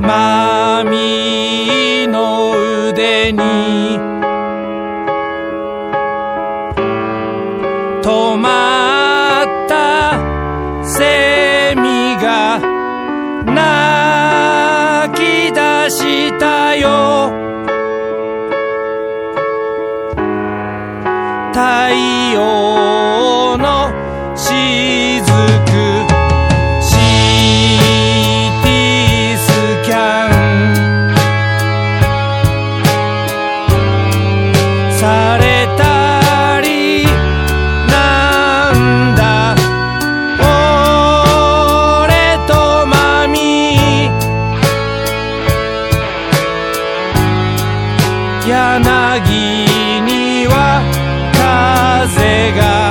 まみの腕に止まったセミが泣き出した。柳には風が